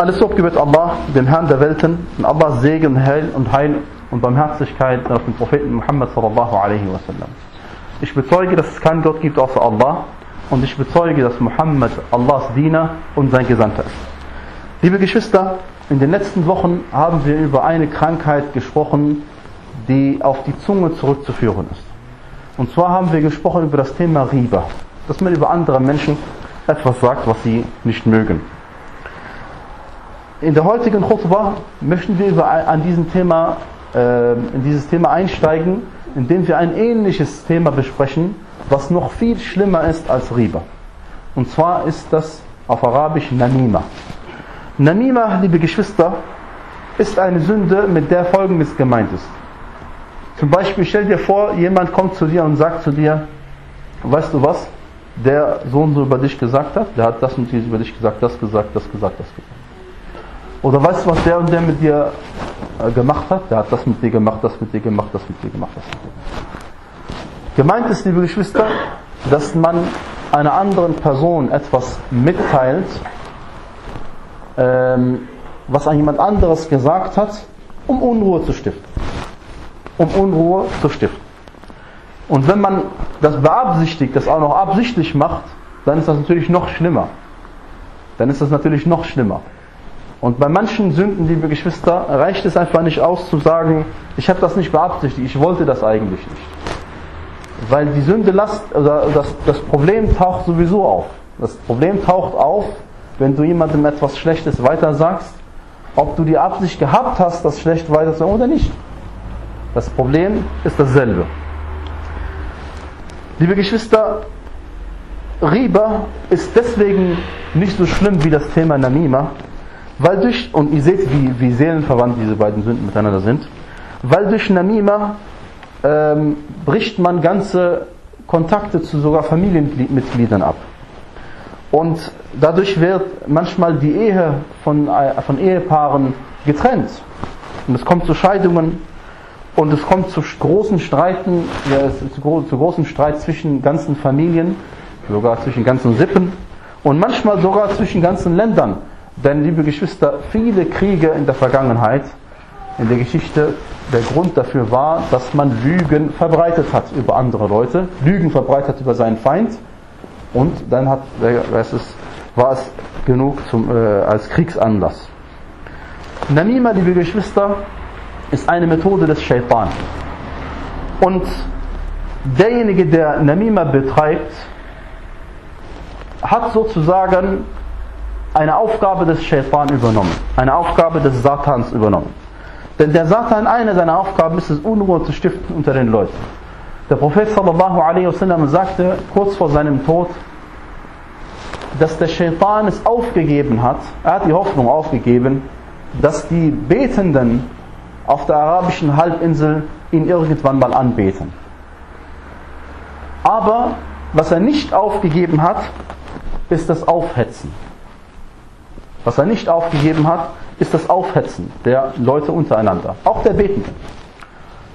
Alles Lob Allah, dem Herrn der Welten, und Allahs Segen, Heil und Heil und Barmherzigkeit auf den Propheten Muhammad sallallahu alaihi wasallam. Ich bezeuge, dass es keinen Gott gibt außer Allah und ich bezeuge, dass Muhammad Allahs Diener und sein Gesandter ist. Liebe Geschwister, in den letzten Wochen haben wir über eine Krankheit gesprochen, die auf die Zunge zurückzuführen ist. Und zwar haben wir gesprochen über das Thema Riba, dass man über andere Menschen etwas sagt, was sie nicht mögen. In der heutigen Khutbah möchten wir über, an diesem Thema, äh, in dieses Thema einsteigen, indem wir ein ähnliches Thema besprechen, was noch viel schlimmer ist als Riba. Und zwar ist das auf Arabisch Namima. Namima, liebe Geschwister, ist eine Sünde, mit der folgendes gemeint ist. Zum Beispiel stell dir vor, jemand kommt zu dir und sagt zu dir, weißt du was, der so und so über dich gesagt hat, der hat das und dies über dich gesagt, das gesagt, das gesagt, das gesagt. Oder weißt du, was der und der mit dir äh, gemacht hat? Der hat das mit dir gemacht, das mit dir gemacht, das mit dir gemacht, das mit dir. Gemeint ist, liebe Geschwister, dass man einer anderen Person etwas mitteilt, ähm, was an jemand anderes gesagt hat, um Unruhe zu stiften. Um Unruhe zu stiften. Und wenn man das beabsichtigt, das auch noch absichtlich macht, dann ist das natürlich noch schlimmer. Dann ist das natürlich noch schlimmer. Und bei manchen Sünden, liebe Geschwister, reicht es einfach nicht aus zu sagen, ich habe das nicht beabsichtigt, ich wollte das eigentlich nicht. Weil die Sünde Last, oder das, das Problem taucht sowieso auf. Das Problem taucht auf, wenn du jemandem etwas Schlechtes weiter sagst, ob du die Absicht gehabt hast, das schlecht weiter zu sagen oder nicht. Das Problem ist dasselbe. Liebe Geschwister, Riba ist deswegen nicht so schlimm wie das Thema Namima, weil durch, und ihr seht, wie, wie seelenverwandt diese beiden Sünden miteinander sind, weil durch Namima ähm, bricht man ganze Kontakte zu sogar Familienmitgliedern ab. Und dadurch wird manchmal die Ehe von, äh, von Ehepaaren getrennt. Und es kommt zu Scheidungen und es kommt zu großen Streiten, ja, zu, zu großen Streit zwischen ganzen Familien, sogar zwischen ganzen Sippen und manchmal sogar zwischen ganzen Ländern. Denn, liebe Geschwister, viele Kriege in der Vergangenheit, in der Geschichte, der Grund dafür war, dass man Lügen verbreitet hat über andere Leute, Lügen verbreitet hat über seinen Feind und dann hat, es war es genug zum, äh, als Kriegsanlass. Namima, liebe Geschwister, ist eine Methode des Shaitan. Und derjenige, der Namima betreibt, hat sozusagen eine Aufgabe des Shaitan übernommen, eine Aufgabe des Satans übernommen. Denn der Satan, eine seiner Aufgaben ist es, Unruhe zu stiften unter den Leuten. Der Prophet sallallahu alaihi wasallam sagte kurz vor seinem Tod, dass der Shaitan es aufgegeben hat, er hat die Hoffnung aufgegeben, dass die Betenden auf der arabischen Halbinsel ihn irgendwann mal anbeten. Aber was er nicht aufgegeben hat, ist das Aufhetzen. Was er nicht aufgegeben hat, ist das Aufhetzen der Leute untereinander, auch der Betenden.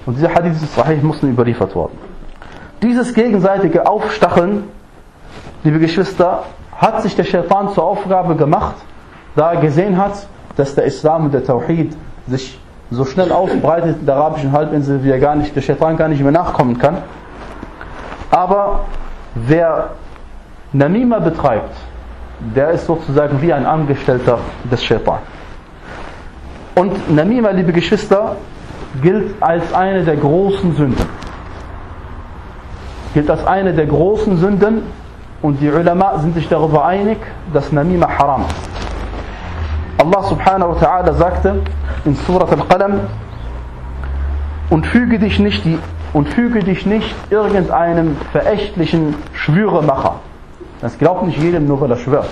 Und dieser Hadith ist Sahih Muslim überliefert worden. Dieses gegenseitige Aufstacheln, liebe Geschwister, hat sich der Shaitan zur Aufgabe gemacht, da er gesehen hat, dass der Islam und der Tawhid sich so schnell ausbreitet in der arabischen Halbinsel, wie er gar nicht, der Shaitan gar nicht mehr nachkommen kann. Aber wer Namima betreibt, der ist sozusagen wie ein Angestellter des Shaitan. Und Namima, liebe Geschwister, gilt als eine der großen Sünden. Gilt als eine der großen Sünden und die Ulama sind sich darüber einig, dass Namima haram ist. Allah subhanahu wa ta'ala sagte in Surat Al-Qalam und füge dich nicht die und füge dich nicht irgendeinem verächtlichen Schwüremacher das glaubt nicht jedem nur, weil er schwört.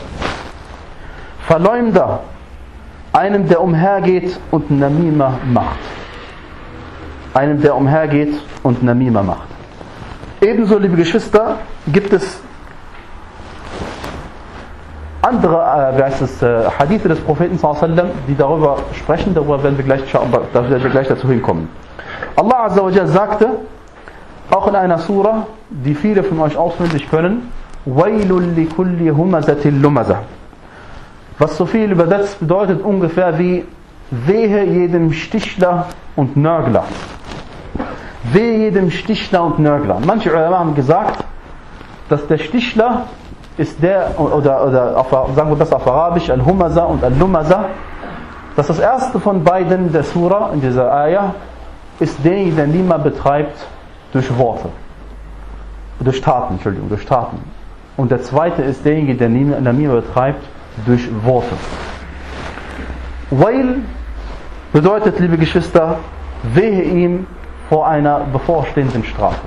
Verleumder, einem, der umhergeht und Namima macht. Einem, der umhergeht und Namima macht. Ebenso, liebe Geschwister, gibt es andere, äh, wie heißt es, äh, Hadithe des Propheten die darüber sprechen, darüber werden wir gleich, da werden wir gleich dazu hinkommen. Allah Azza wa sagte, auch in einer Surah, die viele von euch auswendig können, was so viel übersetzt bedeutet ungefähr wie Wehe jedem Stichler und Nörgler. Wehe jedem Stichler und Nörgler. Manche Ulema haben gesagt, dass der Stichler ist der, oder, oder sagen wir das auf Arabisch, Al-Humaza und Al-Lumaza, dass das erste von beiden der Sura in dieser Ayah, ist derjenige, der niemand betreibt durch Worte. Durch Taten, Entschuldigung, durch Taten. Und der zweite ist derjenige, der Namima betreibt durch Worte. Weil bedeutet, liebe Geschwister, wehe ihm vor einer bevorstehenden Strafe.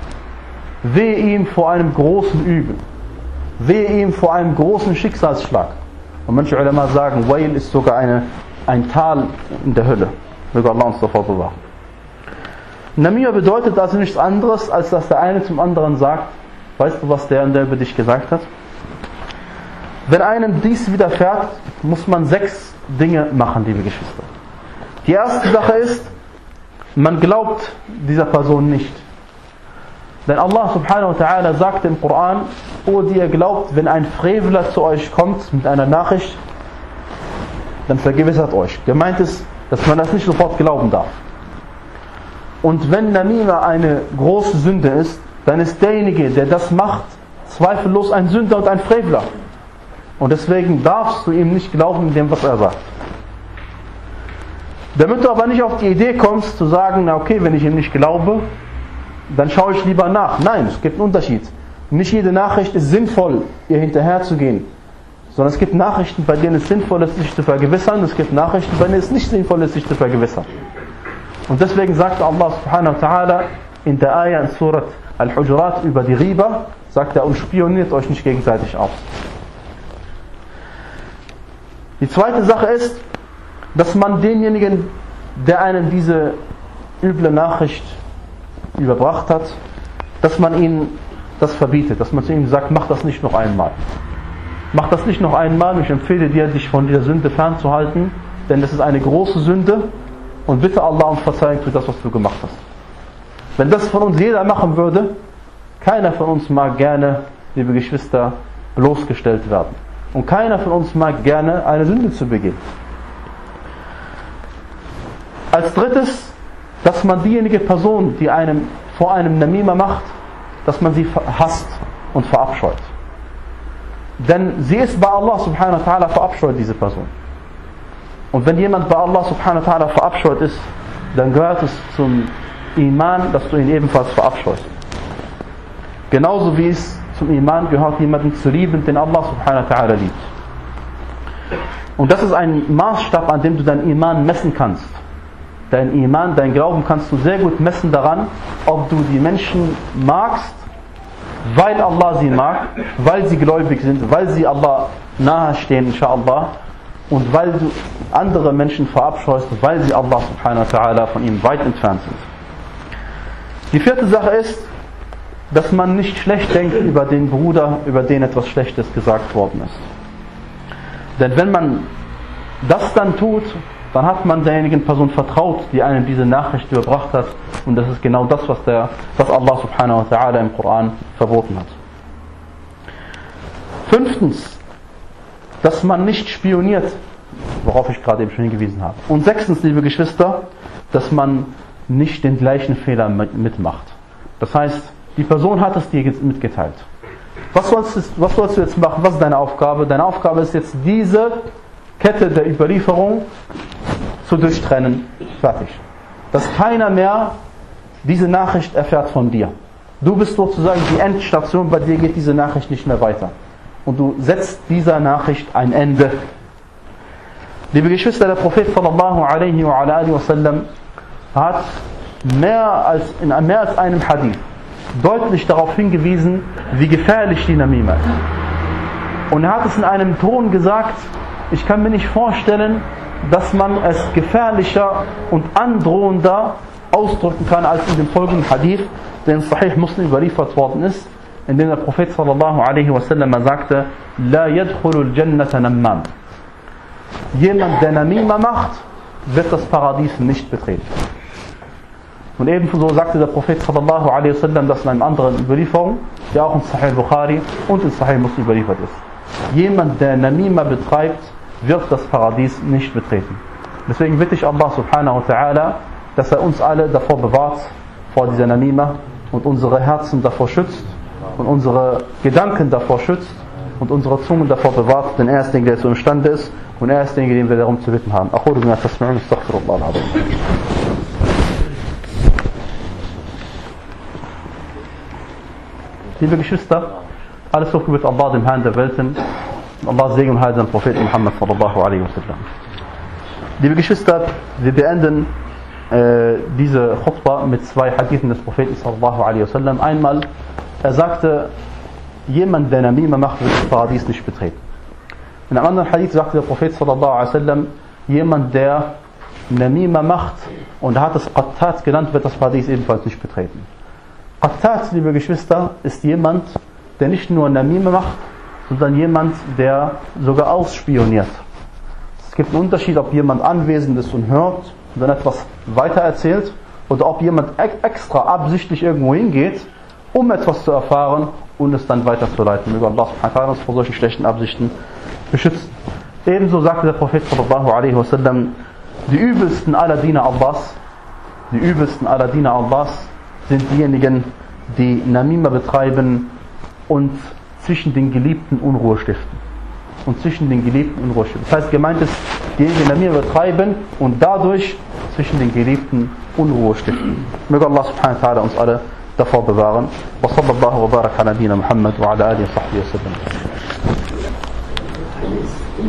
Wehe ihm vor einem großen Übel. Wehe ihm vor einem großen Schicksalsschlag. Und manche Ulama sagen, Wail ist sogar eine, ein Tal in der Hölle. Möge Allah uns davor bewahren. Namir bedeutet also nichts anderes, als dass der eine zum anderen sagt, weißt du, was der und der über dich gesagt hat? Wenn einem dies widerfährt, muss man sechs Dinge machen, liebe Geschwister. Die erste Sache ist, man glaubt dieser Person nicht. Denn Allah subhanahu wa ta'ala sagt im Koran, O die ihr glaubt, wenn ein Freveler zu euch kommt mit einer Nachricht, dann vergewissert euch. Gemeint ist, dass man das nicht sofort glauben darf. Und wenn Namima eine große Sünde ist, dann ist derjenige, der das macht, zweifellos ein Sünder und ein Frevler. Und deswegen darfst du ihm nicht glauben dem, was er sagt. Damit du aber nicht auf die Idee kommst zu sagen, na okay, wenn ich ihm nicht glaube, dann schaue ich lieber nach. Nein, es gibt einen Unterschied. Nicht jede Nachricht ist sinnvoll, ihr hinterher zu gehen. Sondern es gibt Nachrichten, bei denen es sinnvoll ist, sich zu vergewissern. Es gibt Nachrichten, bei denen es nicht sinnvoll ist, sich zu vergewissern. Und deswegen sagt Allah subhanahu wa ta'ala in der Ayah in Surat Al-Hujurat über die Riba, sagt er, und spioniert euch nicht gegenseitig aus. Die zweite Sache ist, dass man denjenigen, der einem diese üble Nachricht überbracht hat, dass man ihn das verbietet, dass man zu ihm sagt, mach das nicht noch einmal. Mach das nicht noch einmal, ich empfehle dir, dich von dieser Sünde fernzuhalten, denn das ist eine große Sünde und bitte Allah um Verzeihung für das, was du gemacht hast. Wenn das von uns jeder machen würde, keiner von uns mag gerne, liebe Geschwister, bloßgestellt werden. Und keiner von uns mag gerne eine Sünde zu begehen. Als drittes, dass man diejenige Person, die einem vor einem Namima macht, dass man sie hasst und verabscheut. Denn sie ist bei Allah subhanahu wa ta'ala verabscheut, diese Person. Und wenn jemand bei Allah subhanahu wa ta'ala verabscheut ist, dann gehört es zum Iman, dass du ihn ebenfalls verabscheust. Genauso wie es zum Iman gehört, jemanden zu lieben, den Allah subhanahu wa ta'ala liebt. Und das ist ein Maßstab, an dem du dein Iman messen kannst. Dein Iman, dein Glauben kannst du sehr gut messen daran, ob du die Menschen magst, weil Allah sie mag, weil sie gläubig sind, weil sie Allah nahestehen, inshallah, und weil du andere Menschen verabscheust, weil sie Allah subhanahu wa ta'ala von ihm weit entfernt sind. Die vierte Sache ist, dass man nicht schlecht denkt über den Bruder, über den etwas Schlechtes gesagt worden ist. Denn wenn man das dann tut, dann hat man derjenigen Person vertraut, die einem diese Nachricht überbracht hat. Und das ist genau das, was, der, was Allah subhanahu wa ta'ala im Koran verboten hat. Fünftens, dass man nicht spioniert, worauf ich gerade eben schon hingewiesen habe. Und sechstens, liebe Geschwister, dass man nicht den gleichen Fehler mitmacht. Das heißt, die Person hat es dir mitgeteilt. Was sollst, du, was sollst du jetzt machen? Was ist deine Aufgabe? Deine Aufgabe ist jetzt diese Kette der Überlieferung zu durchtrennen. Fertig. Dass keiner mehr diese Nachricht erfährt von dir. Du bist sozusagen die Endstation, bei dir geht diese Nachricht nicht mehr weiter. Und du setzt dieser Nachricht ein Ende. Liebe Geschwister, der Prophet sallallahu alaihi wa alaihi wasallam hat mehr als, in mehr als einem Hadith deutlich darauf hingewiesen, wie gefährlich die Namima ist. Und er hat es in einem Ton gesagt, ich kann mir nicht vorstellen, dass man es gefährlicher und androhender ausdrücken kann als in dem folgenden Hadith, der in Sahih Muslim überliefert worden ist, in dem der Prophet sallallahu alaihi wasallam sagte, La yadkhulul jannata nammam. Jemand, der Namima macht, wird das Paradies nicht betreten. Und ebenso sagte der Prophet sallallahu alaihi wasallam das in einer anderen Überlieferung, der auch in Sahih Bukhari und in Sahih Muslim überliefert ist. Jemand, der Namima betreibt, wird das Paradies nicht betreten. Deswegen bitte ich Allah subhanahu wa ta'ala, dass er uns alle davor bewahrt, vor dieser Namima und unsere Herzen davor schützt und unsere Gedanken davor schützt und unsere Zungen davor bewahrt, denn er ist derjenige, der so imstande ist und er ist derjenige, den wir darum zu bitten haben. أقول ما تسمعون استغفر الله العظيم Liebe Geschwister, alles Lob gebührt Allah, dem Herrn der Welten. Allah Segen und Heil seinem Propheten Muhammad sallallahu alaihi wasallam. Liebe Geschwister, wir beenden äh, diese Khutbah mit zwei Hadithen des Propheten sallallahu alaihi wasallam. Einmal, er sagte, jemand, der Namima macht, wird das Paradies nicht betreten. In einem anderen Hadith sagte der Prophet sallallahu alaihi wasallam, jemand, der Namima macht und hat es Qattat genannt, wird das Paradies ebenfalls nicht betreten. Qattat, liebe Geschwister, ist jemand, der nicht nur Namima macht, sondern jemand, der sogar ausspioniert. Es gibt einen Unterschied, ob jemand anwesend ist und hört und dann etwas weitererzählt oder ob jemand extra absichtlich irgendwo hingeht, um etwas zu erfahren und es dann weiterzuleiten. Möge Allah subhanahu uns vor solchen schlechten Absichten beschützen. Ebenso sagte der Prophet sallallahu alaihi wasallam, die übelsten aller Diener Allahs, die übelsten aller Diener Allahs sind diejenigen, die Namima betreiben und zwischen den Geliebten Unruhe stiften. Und zwischen den Geliebten Unruhe stiften. Das heißt, gemeint ist, diejenigen, die Namima betreiben und dadurch zwischen den Geliebten Unruhe stiften. Möge Allah subhanahu wa ta'ala uns alle davor bewahren. Wa sallallahu wa baraka ala Muhammad wa ala alihi wa sahbihi wa sallam.